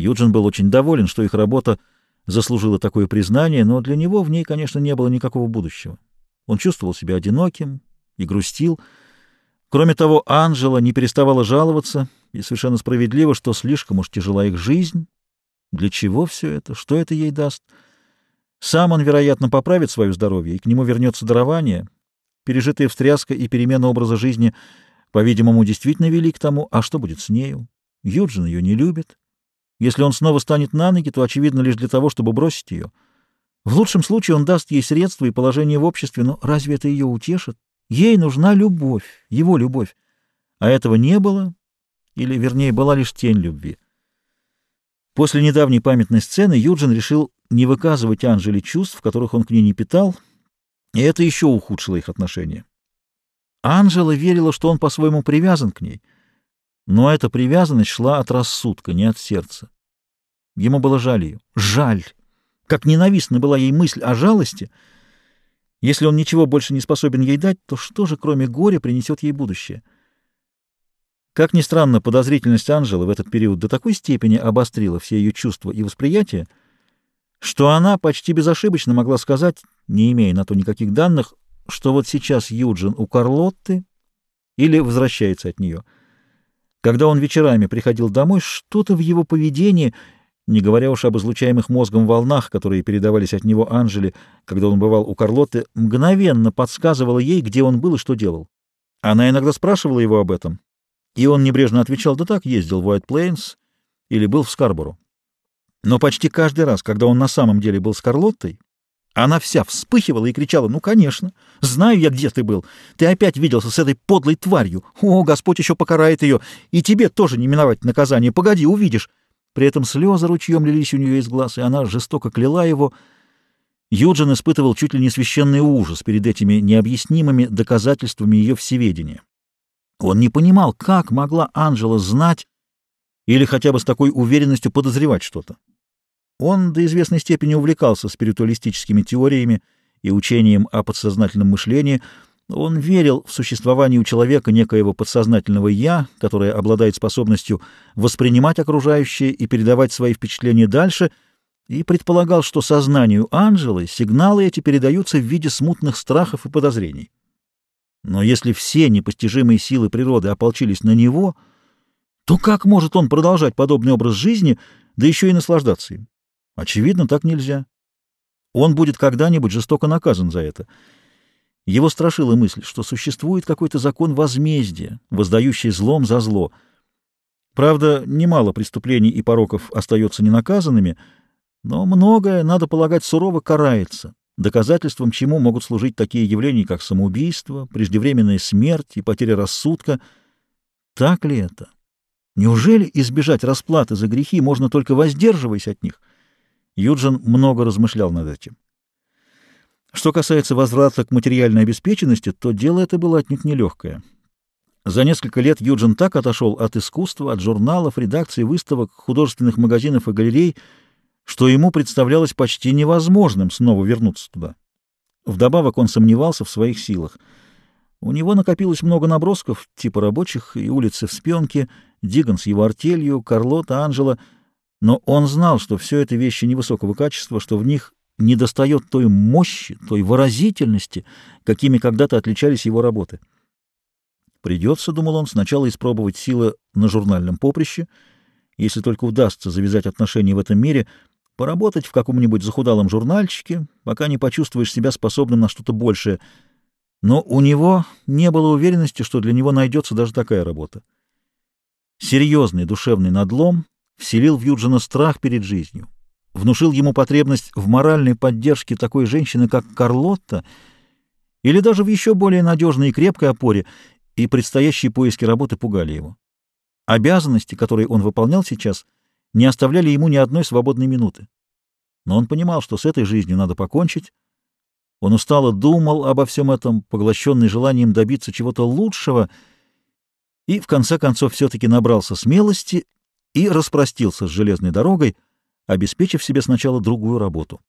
Юджин был очень доволен, что их работа заслужила такое признание, но для него в ней, конечно, не было никакого будущего. Он чувствовал себя одиноким и грустил. Кроме того, Анжела не переставала жаловаться, и совершенно справедливо, что слишком уж тяжела их жизнь. Для чего все это? Что это ей даст? Сам он, вероятно, поправит свое здоровье, и к нему вернется дарование. Пережитая встряска и перемена образа жизни, по-видимому, действительно вели к тому, а что будет с нею? Юджин ее не любит. Если он снова станет на ноги, то, очевидно, лишь для того, чтобы бросить ее. В лучшем случае он даст ей средства и положение в обществе, но разве это ее утешит? Ей нужна любовь, его любовь. А этого не было, или, вернее, была лишь тень любви. После недавней памятной сцены Юджин решил не выказывать Анжеле чувств, которых он к ней не питал, и это еще ухудшило их отношения. Анжела верила, что он по-своему привязан к ней — но эта привязанность шла от рассудка, не от сердца. Ему было жаль ее. Жаль! Как ненавистна была ей мысль о жалости. Если он ничего больше не способен ей дать, то что же, кроме горя, принесет ей будущее? Как ни странно, подозрительность Анжелы в этот период до такой степени обострила все ее чувства и восприятия, что она почти безошибочно могла сказать, не имея на то никаких данных, что вот сейчас Юджин у Карлотты или возвращается от нее — когда он вечерами приходил домой, что-то в его поведении, не говоря уж об излучаемых мозгом волнах, которые передавались от него Анжели, когда он бывал у Карлотты, мгновенно подсказывало ей, где он был и что делал. Она иногда спрашивала его об этом, и он небрежно отвечал, да так, ездил в Уайт Плейнс или был в Скарборо. Но почти каждый раз, когда он на самом деле был с Карлоттой, она вся вспыхивала и кричала, «Ну, конечно! Знаю я, где ты был! Ты опять виделся с этой подлой тварью! О, Господь еще покарает ее! И тебе тоже не миновать наказание! Погоди, увидишь!» При этом слезы ручьем лились у нее из глаз, и она жестоко кляла его. Юджин испытывал чуть ли не священный ужас перед этими необъяснимыми доказательствами ее всеведения. Он не понимал, как могла Анжела знать или хотя бы с такой уверенностью подозревать что-то. Он до известной степени увлекался спиритуалистическими теориями и учением о подсознательном мышлении. Он верил в существование у человека некоего подсознательного «я», которое обладает способностью воспринимать окружающее и передавать свои впечатления дальше, и предполагал, что сознанию Анжелы сигналы эти передаются в виде смутных страхов и подозрений. Но если все непостижимые силы природы ополчились на него, то как может он продолжать подобный образ жизни, да еще и наслаждаться им? Очевидно, так нельзя. Он будет когда-нибудь жестоко наказан за это. Его страшила мысль, что существует какой-то закон возмездия, воздающий злом за зло. Правда, немало преступлений и пороков остается ненаказанными, но многое, надо полагать, сурово карается, доказательством чему могут служить такие явления, как самоубийство, преждевременная смерть и потеря рассудка. Так ли это? Неужели избежать расплаты за грехи можно только воздерживаясь от них? Юджин много размышлял над этим. Что касается возврата к материальной обеспеченности, то дело это было отнюдь нелегкое. За несколько лет Юджин так отошел от искусства, от журналов, редакций, выставок, художественных магазинов и галерей, что ему представлялось почти невозможным снова вернуться туда. Вдобавок он сомневался в своих силах. У него накопилось много набросков, типа рабочих и улицы в Спионке, Диган с его артелью, Карлота, Анжела — но он знал, что все это вещи невысокого качества, что в них недостает той мощи, той выразительности, какими когда-то отличались его работы. Придется, думал он, сначала испробовать силы на журнальном поприще, если только удастся завязать отношения в этом мире, поработать в каком-нибудь захудалом журнальчике, пока не почувствуешь себя способным на что-то большее. Но у него не было уверенности, что для него найдется даже такая работа. Серьезный душевный надлом вселил в Юджина страх перед жизнью, внушил ему потребность в моральной поддержке такой женщины, как Карлотта, или даже в еще более надежной и крепкой опоре, и предстоящие поиски работы пугали его. Обязанности, которые он выполнял сейчас, не оставляли ему ни одной свободной минуты. Но он понимал, что с этой жизнью надо покончить. Он устало думал обо всем этом, поглощенный желанием добиться чего-то лучшего, и в конце концов все-таки набрался смелости и распростился с железной дорогой, обеспечив себе сначала другую работу.